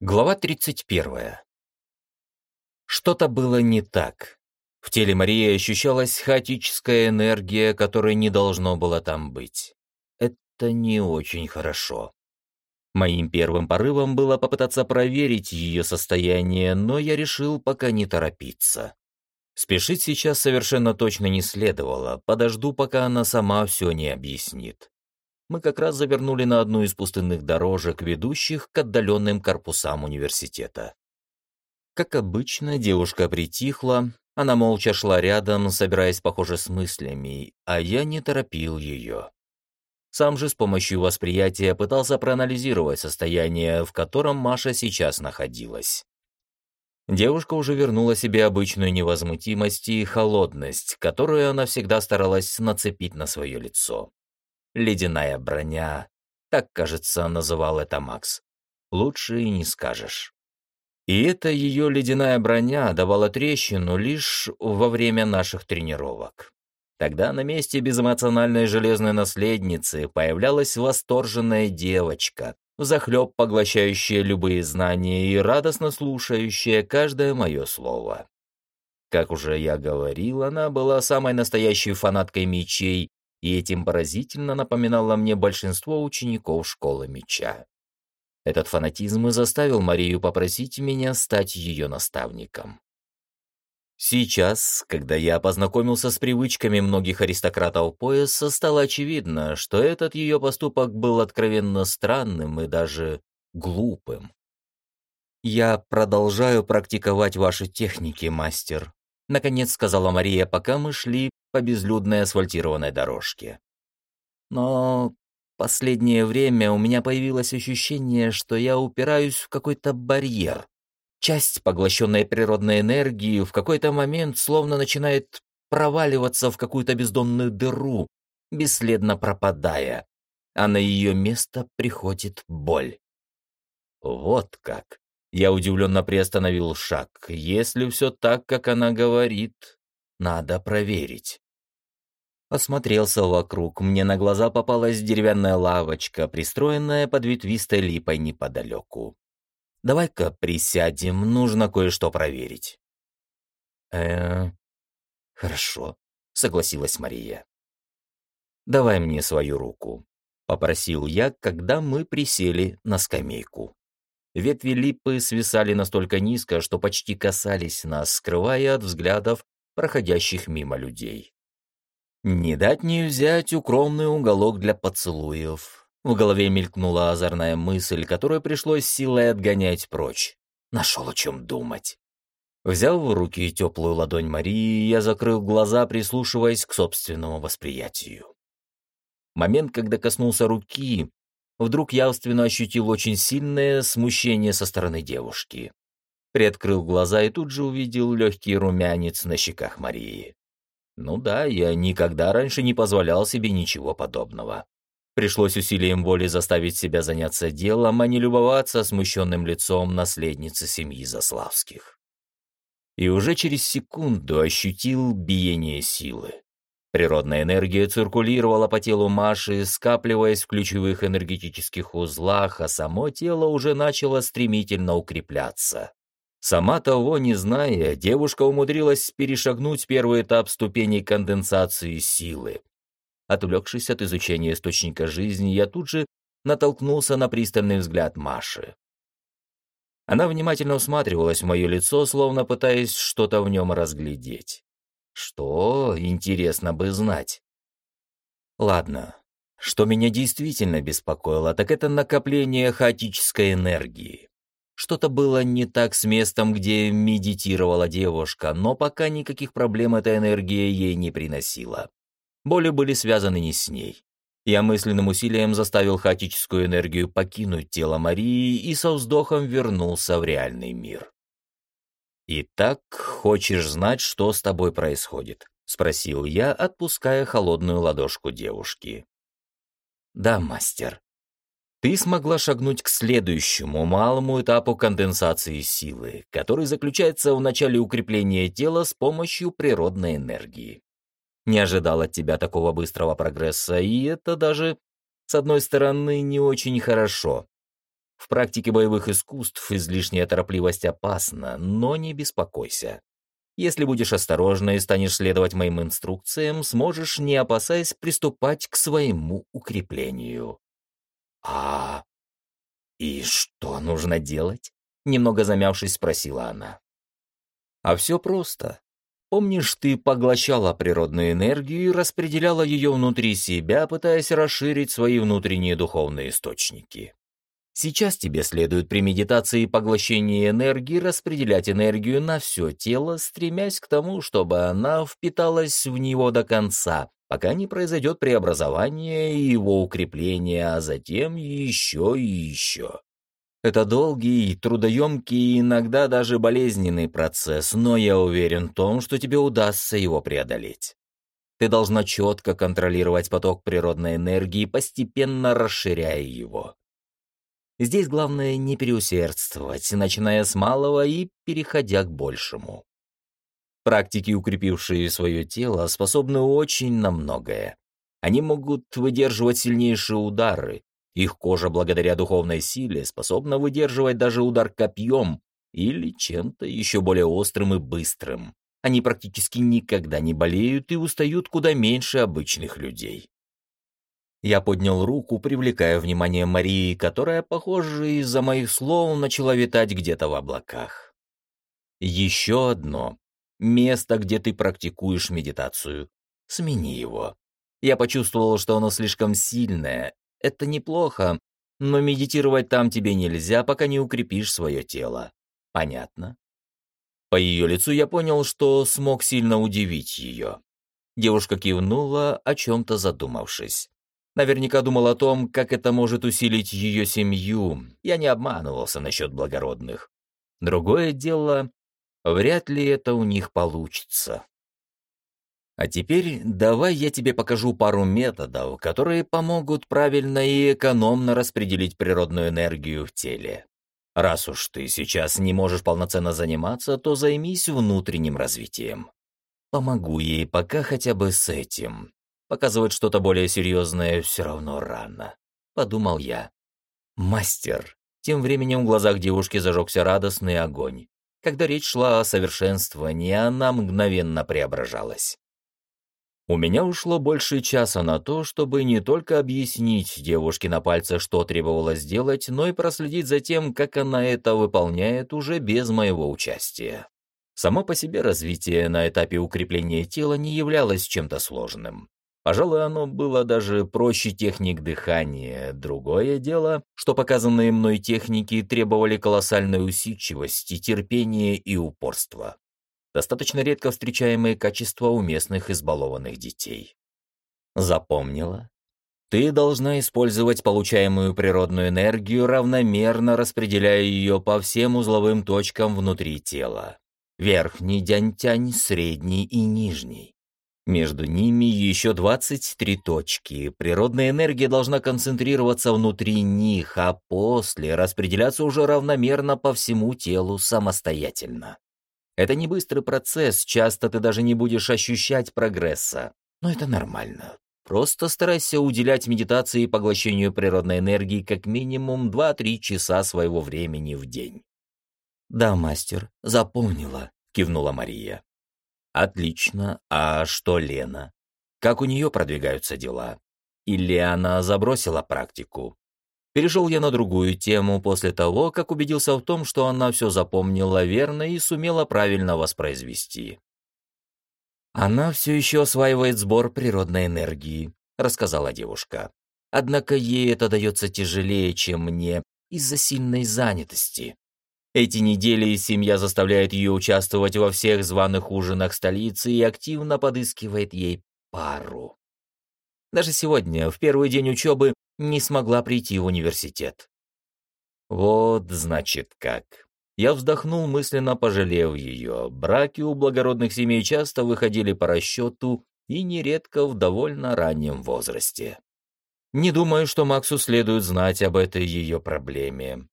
Глава 31. Что-то было не так. В теле Марии ощущалась хаотическая энергия, которой не должно было там быть. Это не очень хорошо. Моим первым порывом было попытаться проверить ее состояние, но я решил пока не торопиться. Спешить сейчас совершенно точно не следовало, подожду, пока она сама все не объяснит мы как раз завернули на одну из пустынных дорожек, ведущих к отдаленным корпусам университета. Как обычно, девушка притихла, она молча шла рядом, собираясь, похоже, с мыслями, а я не торопил ее. Сам же с помощью восприятия пытался проанализировать состояние, в котором Маша сейчас находилась. Девушка уже вернула себе обычную невозмутимость и холодность, которую она всегда старалась нацепить на свое лицо. Ледяная броня. Так, кажется, называл это Макс. Лучше и не скажешь. И эта ее ледяная броня давала трещину лишь во время наших тренировок. Тогда на месте безэмоциональной железной наследницы появлялась восторженная девочка, захлеб поглощающая любые знания и радостно слушающая каждое мое слово. Как уже я говорил, она была самой настоящей фанаткой мечей и этим поразительно напоминало мне большинство учеников школы меча. Этот фанатизм и заставил Марию попросить меня стать ее наставником. Сейчас, когда я познакомился с привычками многих аристократов пояса, стало очевидно, что этот ее поступок был откровенно странным и даже глупым. «Я продолжаю практиковать ваши техники, мастер», — наконец сказала Мария, пока мы шли по безлюдной асфальтированной дорожке. Но последнее время у меня появилось ощущение, что я упираюсь в какой-то барьер. Часть, поглощенная природной энергией, в какой-то момент словно начинает проваливаться в какую-то бездонную дыру, бесследно пропадая, а на ее место приходит боль. Вот как. Я удивленно приостановил шаг. Если все так, как она говорит, надо проверить. Осмотрелся вокруг. Мне на глаза попалась деревянная лавочка, пристроенная под ветвистой липой неподалеку. «Давай-ка присядем, нужно кое-что проверить». «Э, хорошо», — согласилась Мария. «Давай мне свою руку», — попросил я, когда мы присели на скамейку. Ветви липы свисали настолько низко, что почти касались нас, скрывая от взглядов проходящих мимо людей. Не дать не взять укромный уголок для поцелуев. В голове мелькнула озорная мысль, которую пришлось силой отгонять прочь. Нашел о чем думать. Взяв в руки теплую ладонь Марии, я закрыл глаза, прислушиваясь к собственному восприятию. Момент, когда коснулся руки, вдруг явственно ощутил очень сильное смущение со стороны девушки. Приоткрыл глаза и тут же увидел легкий румянец на щеках Марии. Ну да, я никогда раньше не позволял себе ничего подобного. Пришлось усилием воли заставить себя заняться делом, а не любоваться смущенным лицом наследницы семьи Заславских. И уже через секунду ощутил биение силы. Природная энергия циркулировала по телу Маши, скапливаясь в ключевых энергетических узлах, а само тело уже начало стремительно укрепляться. Сама того не зная, девушка умудрилась перешагнуть первый этап ступеней конденсации силы. Отвлекшись от изучения источника жизни, я тут же натолкнулся на пристальный взгляд Маши. Она внимательно усматривалась в мое лицо, словно пытаясь что-то в нем разглядеть. Что, интересно бы знать. Ладно, что меня действительно беспокоило, так это накопление хаотической энергии. Что-то было не так с местом, где медитировала девушка, но пока никаких проблем эта энергия ей не приносила. Боли были связаны не с ней. Я мысленным усилием заставил хаотическую энергию покинуть тело Марии и со вздохом вернулся в реальный мир. «Итак, хочешь знать, что с тобой происходит?» — спросил я, отпуская холодную ладошку девушки. «Да, мастер», ты смогла шагнуть к следующему малому этапу конденсации силы, который заключается в начале укрепления тела с помощью природной энергии. Не ожидал от тебя такого быстрого прогресса, и это даже, с одной стороны, не очень хорошо. В практике боевых искусств излишняя торопливость опасна, но не беспокойся. Если будешь осторожна и станешь следовать моим инструкциям, сможешь, не опасаясь, приступать к своему укреплению. А и что нужно делать? Немного замявшись, спросила она. А все просто. Помнишь, ты поглощала природную энергию и распределяла ее внутри себя, пытаясь расширить свои внутренние духовные источники. Сейчас тебе следует при медитации и энергии распределять энергию на все тело, стремясь к тому, чтобы она впиталась в него до конца, пока не произойдет преобразование и его укрепление, а затем еще и еще. Это долгий, трудоемкий и иногда даже болезненный процесс, но я уверен в том, что тебе удастся его преодолеть. Ты должна четко контролировать поток природной энергии, постепенно расширяя его. Здесь главное не переусердствовать, начиная с малого и переходя к большему. Практики, укрепившие свое тело, способны очень на многое. Они могут выдерживать сильнейшие удары. Их кожа, благодаря духовной силе, способна выдерживать даже удар копьем или чем-то еще более острым и быстрым. Они практически никогда не болеют и устают куда меньше обычных людей. Я поднял руку, привлекая внимание Марии, которая, похоже, из-за моих слов начала витать где-то в облаках. Еще одно. Место, где ты практикуешь медитацию. Смени его. Я почувствовал, что оно слишком сильное. Это неплохо, но медитировать там тебе нельзя, пока не укрепишь свое тело. Понятно? По ее лицу я понял, что смог сильно удивить ее. Девушка кивнула, о чем-то задумавшись. Наверняка думал о том, как это может усилить ее семью. Я не обманывался насчет благородных. Другое дело, вряд ли это у них получится. А теперь давай я тебе покажу пару методов, которые помогут правильно и экономно распределить природную энергию в теле. Раз уж ты сейчас не можешь полноценно заниматься, то займись внутренним развитием. Помогу ей пока хотя бы с этим. Показывать что-то более серьезное все равно рано. Подумал я. Мастер. Тем временем в глазах девушки зажегся радостный огонь. Когда речь шла о совершенствовании, она мгновенно преображалась. У меня ушло больше часа на то, чтобы не только объяснить девушке на пальце, что требовалось сделать, но и проследить за тем, как она это выполняет уже без моего участия. Само по себе развитие на этапе укрепления тела не являлось чем-то сложным. Пожалуй, оно было даже проще техник дыхания. Другое дело, что показанные мной техники требовали колоссальной усидчивости, терпения и упорства. Достаточно редко встречаемые качества у местных избалованных детей. Запомнила? Ты должна использовать получаемую природную энергию, равномерно распределяя ее по всем узловым точкам внутри тела. Верхний дянь-тянь, средний и нижний. Между ними еще 23 точки. Природная энергия должна концентрироваться внутри них, а после распределяться уже равномерно по всему телу самостоятельно. Это не быстрый процесс, часто ты даже не будешь ощущать прогресса. Но это нормально. Просто старайся уделять медитации и поглощению природной энергии как минимум 2-3 часа своего времени в день. «Да, мастер, запомнила», — кивнула Мария. Отлично. А что Лена? Как у нее продвигаются дела? Или она забросила практику? Перешел я на другую тему после того, как убедился в том, что она все запомнила верно и сумела правильно воспроизвести. «Она все еще осваивает сбор природной энергии», — рассказала девушка. «Однако ей это дается тяжелее, чем мне, из-за сильной занятости. Эти недели семья заставляет ее участвовать во всех званых ужинах столицы и активно подыскивает ей пару. Даже сегодня, в первый день учебы, не смогла прийти в университет. Вот, значит, как. Я вздохнул, мысленно пожалев ее. Браки у благородных семей часто выходили по расчету и нередко в довольно раннем возрасте. Не думаю, что Максу следует знать об этой ее проблеме.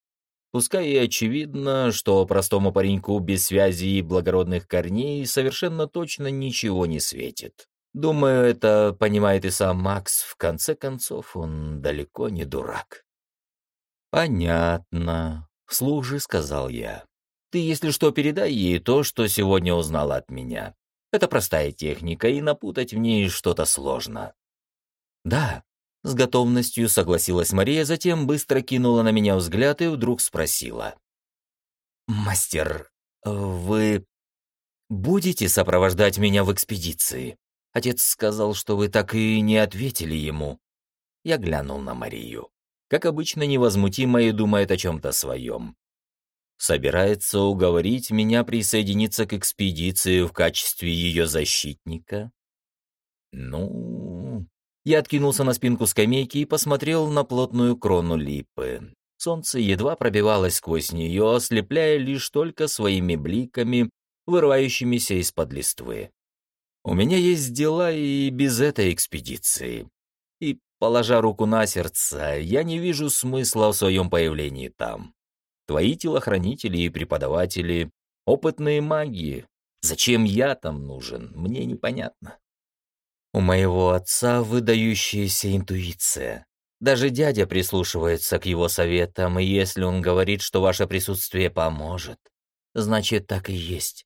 Пускай и очевидно, что простому пареньку без связи и благородных корней совершенно точно ничего не светит. Думаю, это понимает и сам Макс. В конце концов, он далеко не дурак. «Понятно», — вслух же сказал я. «Ты, если что, передай ей то, что сегодня узнала от меня. Это простая техника, и напутать в ней что-то сложно». «Да», — с готовностью согласилась Мария, затем быстро кинула на меня взгляд и вдруг спросила. «Мастер, вы будете сопровождать меня в экспедиции?» Отец сказал, что вы так и не ответили ему. Я глянул на Марию. Как обычно, невозмутимо и думает о чем-то своем. Собирается уговорить меня присоединиться к экспедиции в качестве ее защитника? Ну... Я откинулся на спинку скамейки и посмотрел на плотную крону липы. Солнце едва пробивалось сквозь нее, ослепляя лишь только своими бликами, вырывающимися из-под листвы. У меня есть дела и без этой экспедиции. И, положа руку на сердце, я не вижу смысла в своем появлении там. Твои телохранители и преподаватели — опытные маги. Зачем я там нужен, мне непонятно. У моего отца выдающаяся интуиция. Даже дядя прислушивается к его советам, и если он говорит, что ваше присутствие поможет, значит, так и есть.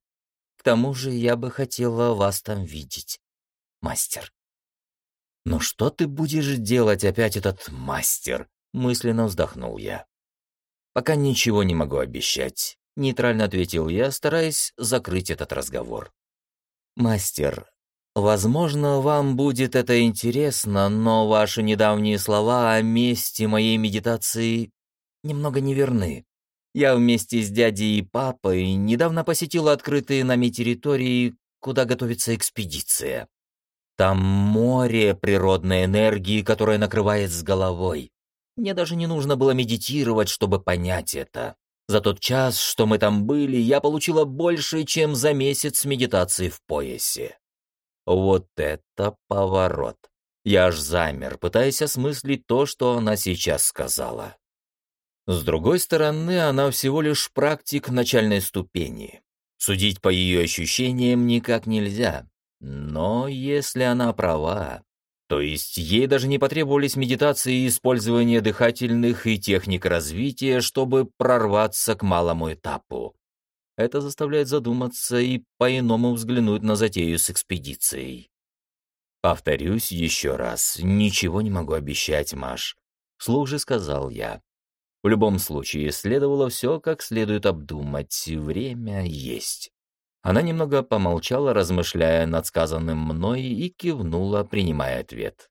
К тому же я бы хотела вас там видеть, мастер. «Ну что ты будешь делать опять этот мастер?» — мысленно вздохнул я. «Пока ничего не могу обещать», — нейтрально ответил я, стараясь закрыть этот разговор. «Мастер, Возможно, вам будет это интересно, но ваши недавние слова о месте моей медитации немного неверны. Я вместе с дядей и папой недавно посетил открытые нами территории, куда готовится экспедиция. Там море природной энергии, которая накрывает с головой. Мне даже не нужно было медитировать, чтобы понять это. За тот час, что мы там были, я получила больше, чем за месяц медитации в поясе. Вот это поворот. Я аж замер, пытаясь осмыслить то, что она сейчас сказала. С другой стороны, она всего лишь практик начальной ступени. Судить по ее ощущениям никак нельзя. Но если она права, то есть ей даже не потребовались медитации и использование дыхательных и техник развития, чтобы прорваться к малому этапу. Это заставляет задуматься и по-иному взглянуть на затею с экспедицией. Повторюсь еще раз, ничего не могу обещать, Маш. Слух же сказал я. В любом случае, следовало все как следует обдумать, время есть. Она немного помолчала, размышляя над сказанным мной, и кивнула, принимая ответ.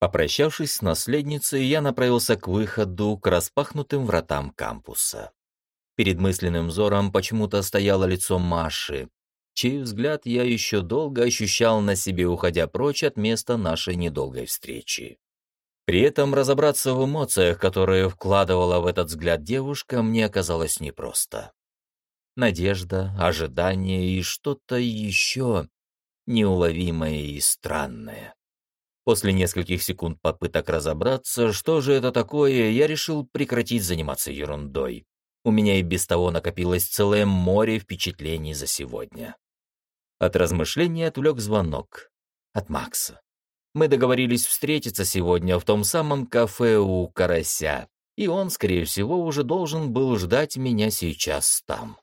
Попрощавшись с наследницей, я направился к выходу, к распахнутым вратам кампуса. Перед мысленным взором почему-то стояло лицо Маши, чей взгляд я еще долго ощущал на себе, уходя прочь от места нашей недолгой встречи. При этом разобраться в эмоциях, которые вкладывала в этот взгляд девушка, мне оказалось непросто. Надежда, ожидание и что-то еще неуловимое и странное. После нескольких секунд попыток разобраться, что же это такое, я решил прекратить заниматься ерундой. У меня и без того накопилось целое море впечатлений за сегодня. От размышлений отвлек звонок. От Макса. Мы договорились встретиться сегодня в том самом кафе у Карася, и он, скорее всего, уже должен был ждать меня сейчас там.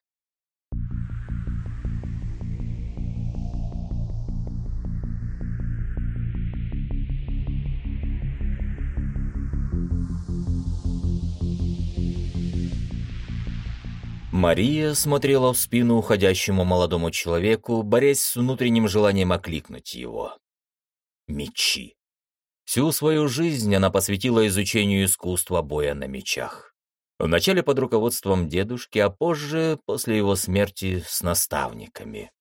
Мария смотрела в спину уходящему молодому человеку, борясь с внутренним желанием окликнуть его. Мечи. Всю свою жизнь она посвятила изучению искусства боя на мечах. Вначале под руководством дедушки, а позже, после его смерти, с наставниками.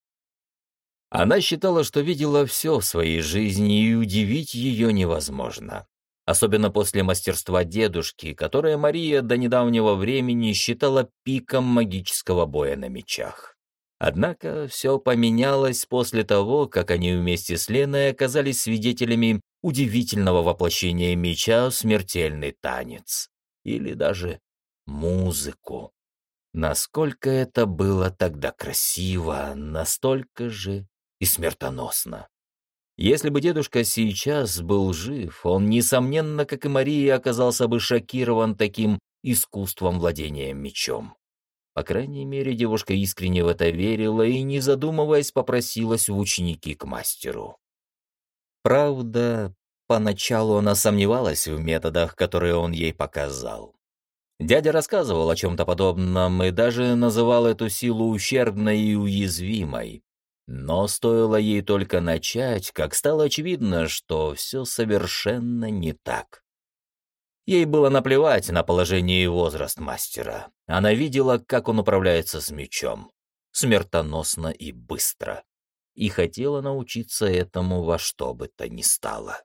Она считала, что видела все в своей жизни, и удивить ее невозможно особенно после мастерства дедушки, которое Мария до недавнего времени считала пиком магического боя на мечах. Однако все поменялось после того, как они вместе с Леной оказались свидетелями удивительного воплощения меча в смертельный танец. Или даже музыку. Насколько это было тогда красиво, настолько же и смертоносно. Если бы дедушка сейчас был жив, он, несомненно, как и Мария, оказался бы шокирован таким искусством владения мечом. По крайней мере, девушка искренне в это верила и, не задумываясь, попросилась в ученики к мастеру. Правда, поначалу она сомневалась в методах, которые он ей показал. Дядя рассказывал о чем-то подобном и даже называл эту силу ущербной и уязвимой. Но стоило ей только начать, как стало очевидно, что все совершенно не так. Ей было наплевать на положение и возраст мастера. Она видела, как он управляется с мечом. Смертоносно и быстро. И хотела научиться этому во что бы то ни стало.